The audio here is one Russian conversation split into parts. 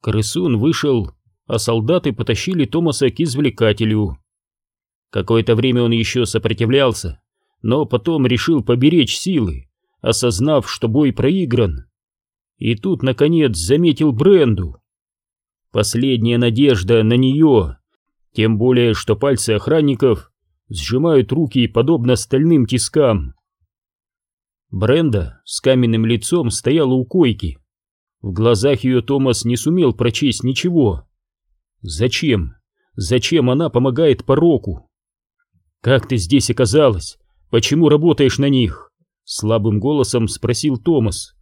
Крысун вышел, а солдаты потащили Томаса к извлекателю. Какое-то время он еще сопротивлялся, но потом решил поберечь силы, осознав, что бой проигран. И тут, наконец, заметил Бренду. Последняя надежда на нее, тем более, что пальцы охранников сжимают руки подобно стальным тискам. Бренда с каменным лицом стояла у койки. В глазах ее Томас не сумел прочесть ничего. Зачем? Зачем она помогает пороку? «Как ты здесь оказалась? Почему работаешь на них?» Слабым голосом спросил Томас.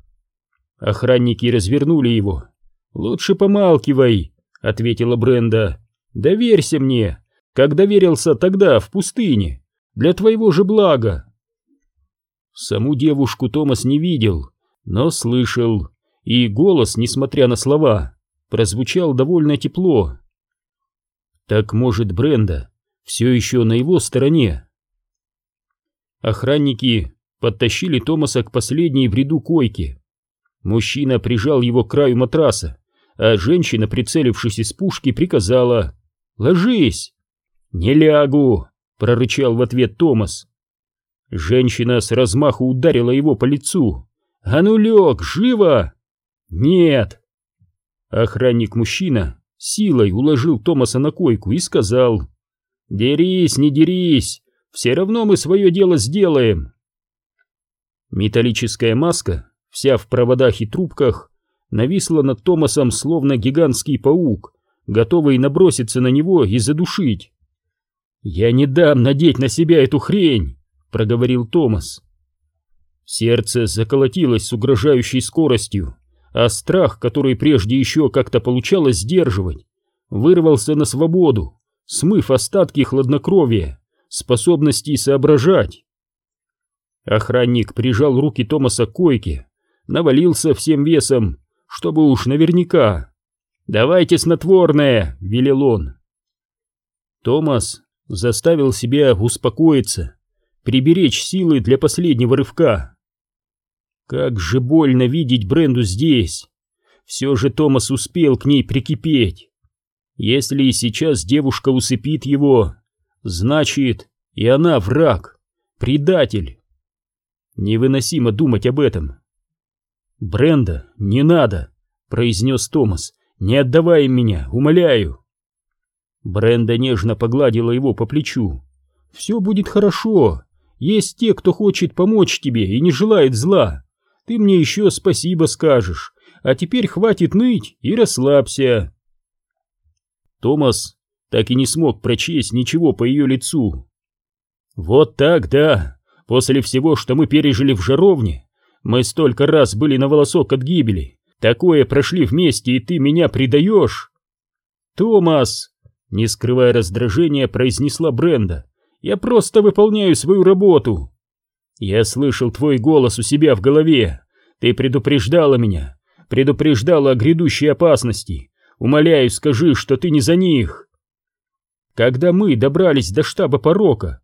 Охранники развернули его. «Лучше помалкивай», — ответила Бренда. «Доверься мне, как доверился тогда в пустыне, для твоего же блага». Саму девушку Томас не видел, но слышал, и голос, несмотря на слова, прозвучал довольно тепло. Так может Бренда все еще на его стороне? Охранники подтащили Томаса к последней в ряду койки. Мужчина прижал его к краю матраса, а женщина, прицелившись из пушки, приказала «Ложись!» «Не лягу!» — прорычал в ответ Томас. Женщина с размаху ударила его по лицу. «А ну лег, живо!» «Нет!» Охранник-мужчина силой уложил Томаса на койку и сказал «Дерись, не дерись, все равно мы свое дело сделаем!» Металлическая маска, вся в проводах и трубках, нависла над Томасом словно гигантский паук, готовый наброситься на него и задушить. «Я не дам надеть на себя эту хрень!» — проговорил Томас. Сердце заколотилось с угрожающей скоростью, а страх, который прежде еще как-то получалось сдерживать, вырвался на свободу, смыв остатки хладнокровия, способности соображать. Охранник прижал руки Томаса к койке, навалился всем весом, чтобы уж наверняка. «Давайте снотворное!» — велел он. Томас заставил себя успокоиться приберечь силы для последнего рывка. Как же больно видеть Бренду здесь. Все же Томас успел к ней прикипеть. Если и сейчас девушка усыпит его, значит, и она враг, предатель. Невыносимо думать об этом. «Бренда, не надо!» — произнес Томас. «Не отдавай меня, умоляю!» Бренда нежно погладила его по плечу. «Все будет хорошо. Есть те, кто хочет помочь тебе и не желает зла. Ты мне еще спасибо скажешь, а теперь хватит ныть и расслабься. Томас так и не смог прочесть ничего по ее лицу. Вот так, да. После всего, что мы пережили в жаровне, мы столько раз были на волосок от гибели. Такое прошли вместе, и ты меня предаешь. Томас, не скрывая раздражения, произнесла Бренда. Я просто выполняю свою работу. Я слышал твой голос у себя в голове. Ты предупреждала меня, предупреждала о грядущей опасности. Умоляю, скажи, что ты не за них. Когда мы добрались до штаба порока,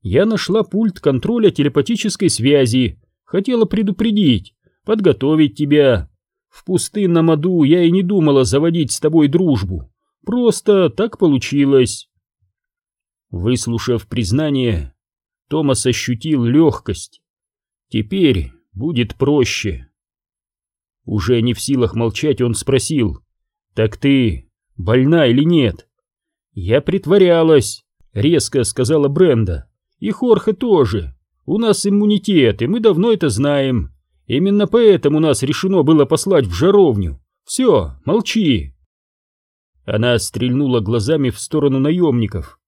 я нашла пульт контроля телепатической связи. Хотела предупредить, подготовить тебя. В пустынном аду я и не думала заводить с тобой дружбу. Просто так получилось. Выслушав признание, Томас ощутил легкость. Теперь будет проще. Уже не в силах молчать, он спросил, «Так ты больна или нет?» «Я притворялась», — резко сказала Бренда. «И Хорхе тоже. У нас иммунитет, и мы давно это знаем. Именно поэтому нас решено было послать в жаровню. Все, молчи». Она стрельнула глазами в сторону наемников.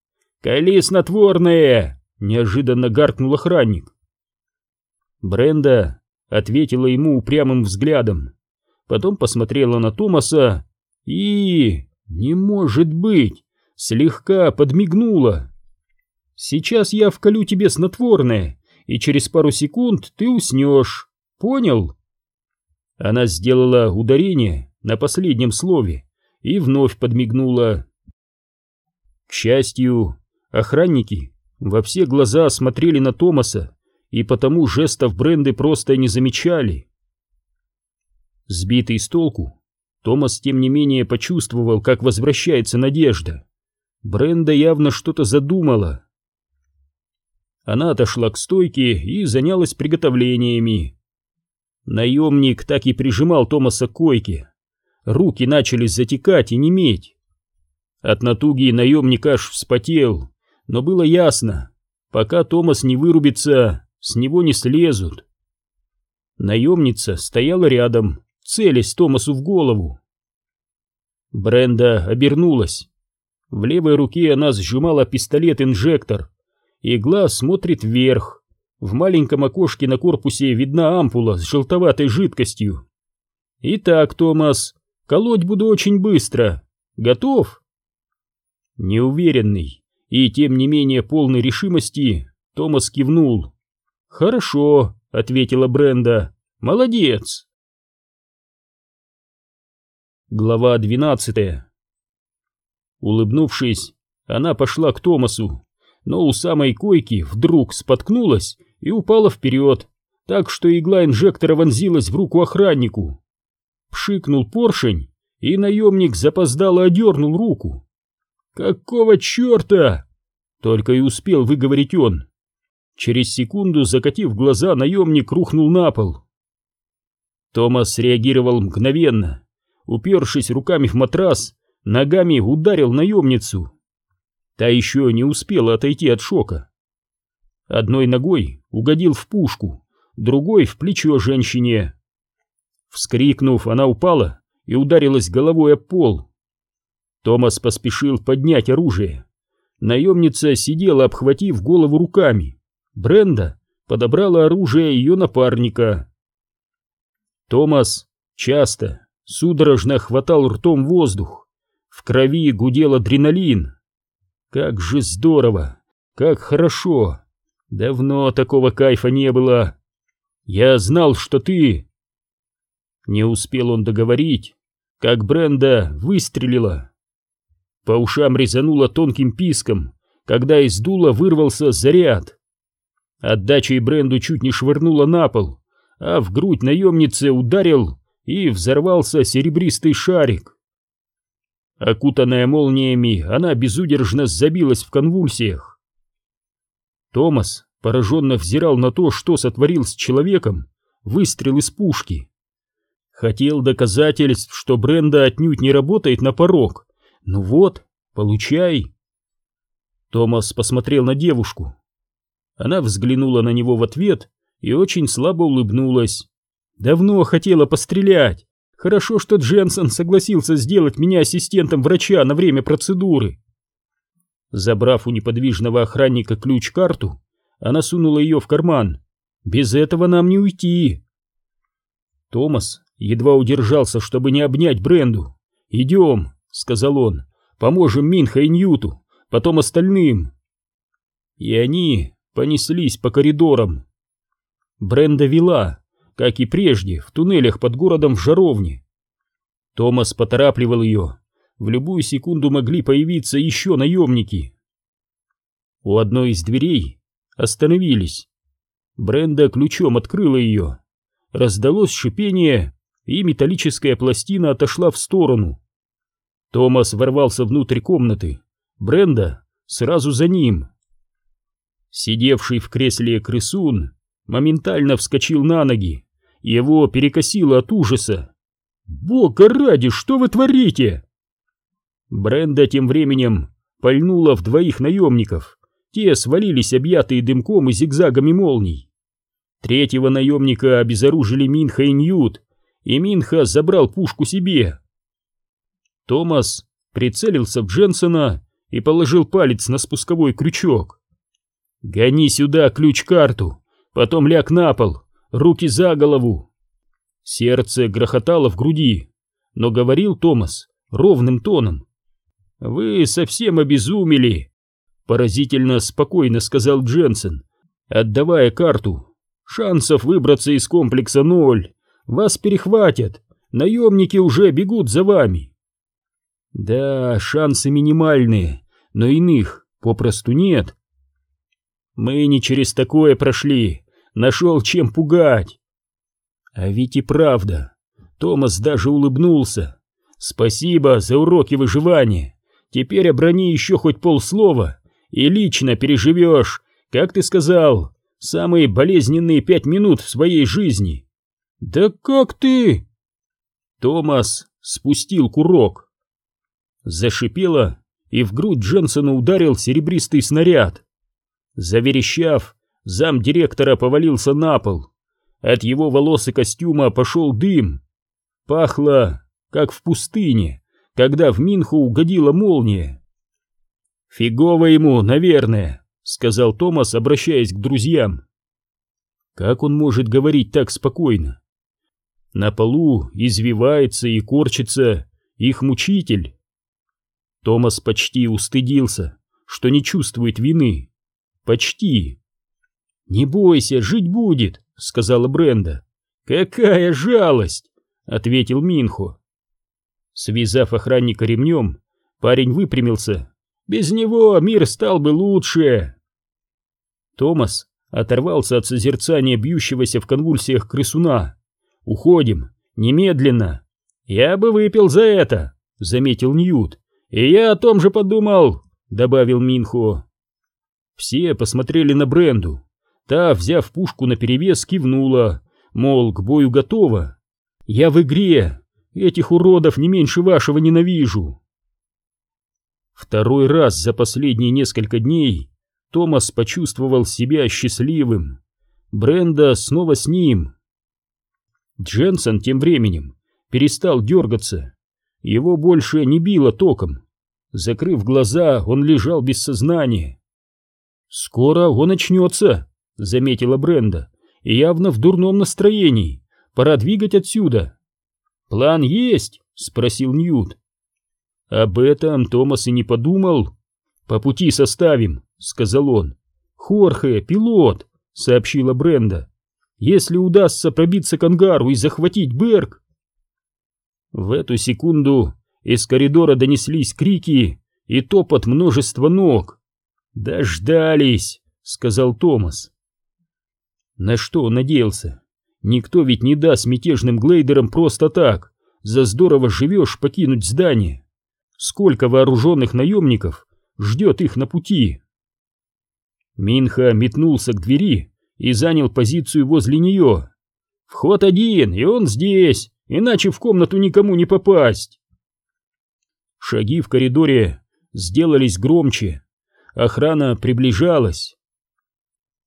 «Кали снотворное!» — неожиданно гаркнул охранник. Бренда ответила ему упрямым взглядом, потом посмотрела на Томаса и... не может быть, слегка подмигнула. «Сейчас я вколю тебе снотворное, и через пару секунд ты уснешь. Понял?» Она сделала ударение на последнем слове и вновь подмигнула. К счастью, Охранники во все глаза смотрели на Томаса и потому жестов Бренды просто не замечали. Сбитый с толку, Томас, тем не менее, почувствовал, как возвращается надежда. Бренда явно что-то задумала. Она отошла к стойке и занялась приготовлениями. Наемник так и прижимал Томаса к койке. Руки начали затекать и неметь. От натуги наемник аж вспотел, но было ясно, пока Томас не вырубится, с него не слезут. Наемница стояла рядом, целясь Томасу в голову. Бренда обернулась. В левой руке она сжимала пистолет-инжектор, и глаз смотрит вверх. В маленьком окошке на корпусе видна ампула с желтоватой жидкостью. «Итак, Томас, колоть буду очень быстро. Готов?» Неуверенный и тем не менее полный решимости, Томас кивнул. «Хорошо», — ответила Бренда. «Молодец!» Глава двенадцатая Улыбнувшись, она пошла к Томасу, но у самой койки вдруг споткнулась и упала вперед, так что игла инжектора вонзилась в руку охраннику. Пшикнул поршень, и наемник запоздало одернул руку. «Какого черта?» — только и успел выговорить он. Через секунду, закатив глаза, наемник рухнул на пол. Томас реагировал мгновенно. Упершись руками в матрас, ногами ударил наемницу. Та еще не успела отойти от шока. Одной ногой угодил в пушку, другой в плечо женщине. Вскрикнув, она упала и ударилась головой о пол. Томас поспешил поднять оружие. Наемница сидела, обхватив голову руками. Бренда подобрала оружие ее напарника. Томас часто, судорожно хватал ртом воздух. В крови гудел адреналин. Как же здорово! Как хорошо! Давно такого кайфа не было. Я знал, что ты... Не успел он договорить, как Бренда выстрелила. По ушам резануло тонким писком, когда из дула вырвался заряд. Отдачей Бренду чуть не швырнула на пол, а в грудь наемницы ударил и взорвался серебристый шарик. Окутанная молниями, она безудержно забилась в конвульсиях. Томас пораженно взирал на то, что сотворил с человеком выстрел из пушки. Хотел доказательств, что Бренда отнюдь не работает на порог. Ну вот, получай. Томас посмотрел на девушку. Она взглянула на него в ответ и очень слабо улыбнулась. Давно хотела пострелять. Хорошо, что Дженсен согласился сделать меня ассистентом врача на время процедуры. Забрав у неподвижного охранника ключ-карту, она сунула ее в карман. Без этого нам не уйти. Томас едва удержался, чтобы не обнять Бренду. «Идем», — сказал он, — «поможем Минха и Ньюту, потом остальным». И они понеслись по коридорам. Бренда вела, как и прежде, в туннелях под городом в жаровне. Томас поторапливал ее. В любую секунду могли появиться еще наемники. У одной из дверей остановились. Бренда ключом открыла ее. Раздалось шипение, и металлическая пластина отошла в сторону. Томас ворвался внутрь комнаты. Бренда сразу за ним. Сидевший в кресле крысун моментально вскочил на ноги. Его перекосило от ужаса. «Бога ради, что вы творите?» Бренда тем временем пальнула в двоих наемников. Те свалились, объятые дымком и зигзагами молний. Третьего наемника обезоружили Минха и Ньют, и Минха забрал пушку себе. Томас прицелился в Дженсона и положил палец на спусковой крючок. «Гони сюда ключ-карту, потом ляг на пол, руки за голову!» Сердце грохотало в груди, но говорил Томас ровным тоном. «Вы совсем обезумели!» Поразительно спокойно сказал Дженсен, отдавая карту. «Шансов выбраться из комплекса ноль. Вас перехватят. Наемники уже бегут за вами». «Да, шансы минимальные, но иных попросту нет. Мы не через такое прошли, нашел чем пугать. А ведь и правда, Томас даже улыбнулся. Спасибо за уроки выживания. Теперь оброни еще хоть полслова, и лично переживешь, как ты сказал, самые болезненные пять минут в своей жизни. Да как ты? Томас спустил курок. Зашипело, и в грудь Дженсону ударил серебристый снаряд. Заверещав, зам директора повалился на пол. От его волос и костюма пошел дым. Пахло, как в пустыне, когда в Минху угодила молния. «Фигово ему, наверное», — сказал Томас, обращаясь к друзьям. Как он может говорить так спокойно? На полу извивается и корчится их мучитель. Томас почти устыдился, что не чувствует вины. Почти. «Не бойся, жить будет», — сказала Бренда. «Какая жалость!» — ответил Минхо. Связав охранника ремнем, парень выпрямился. «Без него мир стал бы лучше!» Томас оторвался от созерцания бьющегося в конвульсиях крысуна. «Уходим! Немедленно!» «Я бы выпил за это!» — заметил Ньют. «И я о том же подумал!» — добавил Минхо. Все посмотрели на Бренду. Та, взяв пушку наперевес, кивнула, мол, к бою готова. «Я в игре! Этих уродов не меньше вашего ненавижу!» Второй раз за последние несколько дней Томас почувствовал себя счастливым. Бренда снова с ним. Дженсен тем временем перестал дергаться. Его больше не било током. Закрыв глаза, он лежал без сознания. «Скоро он очнется», — заметила Бренда, — «явно в дурном настроении. Пора двигать отсюда». «План есть?» — спросил Ньют. Об этом Томас и не подумал. «По пути составим», — сказал он. «Хорхе, пилот», — сообщила Бренда. «Если удастся пробиться к ангару и захватить Берг...» В эту секунду из коридора донеслись крики и топот множества ног. «Дождались!» — сказал Томас. На что он надеялся? Никто ведь не даст мятежным глейдерам просто так, за здорово живешь покинуть здание. Сколько вооруженных наемников ждет их на пути? Минха метнулся к двери и занял позицию возле нее. «Вход один, и он здесь, иначе в комнату никому не попасть!» Шаги в коридоре сделались громче. Охрана приближалась.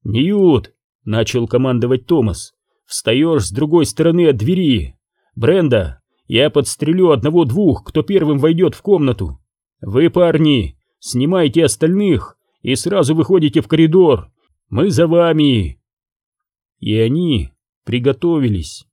«Ньют!» — начал командовать Томас. «Встаешь с другой стороны от двери. Бренда, я подстрелю одного-двух, кто первым войдет в комнату. Вы, парни, снимайте остальных и сразу выходите в коридор. Мы за вами!» И они приготовились.